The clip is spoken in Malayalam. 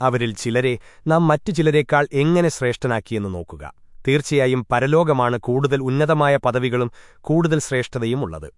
അവരിൽ ചിലരെ നാം മറ്റു ചിലരേക്കാൾ എങ്ങനെ ശ്രേഷ്ഠനാക്കിയെന്ന് നോക്കുക. തീർച്ചയായും പരലോകമാണ് കൂടുതൽ ഉന്നതമായ പദവികളും കൂടുതൽ ശ്രേഷ്ഠതയുമുള്ളത്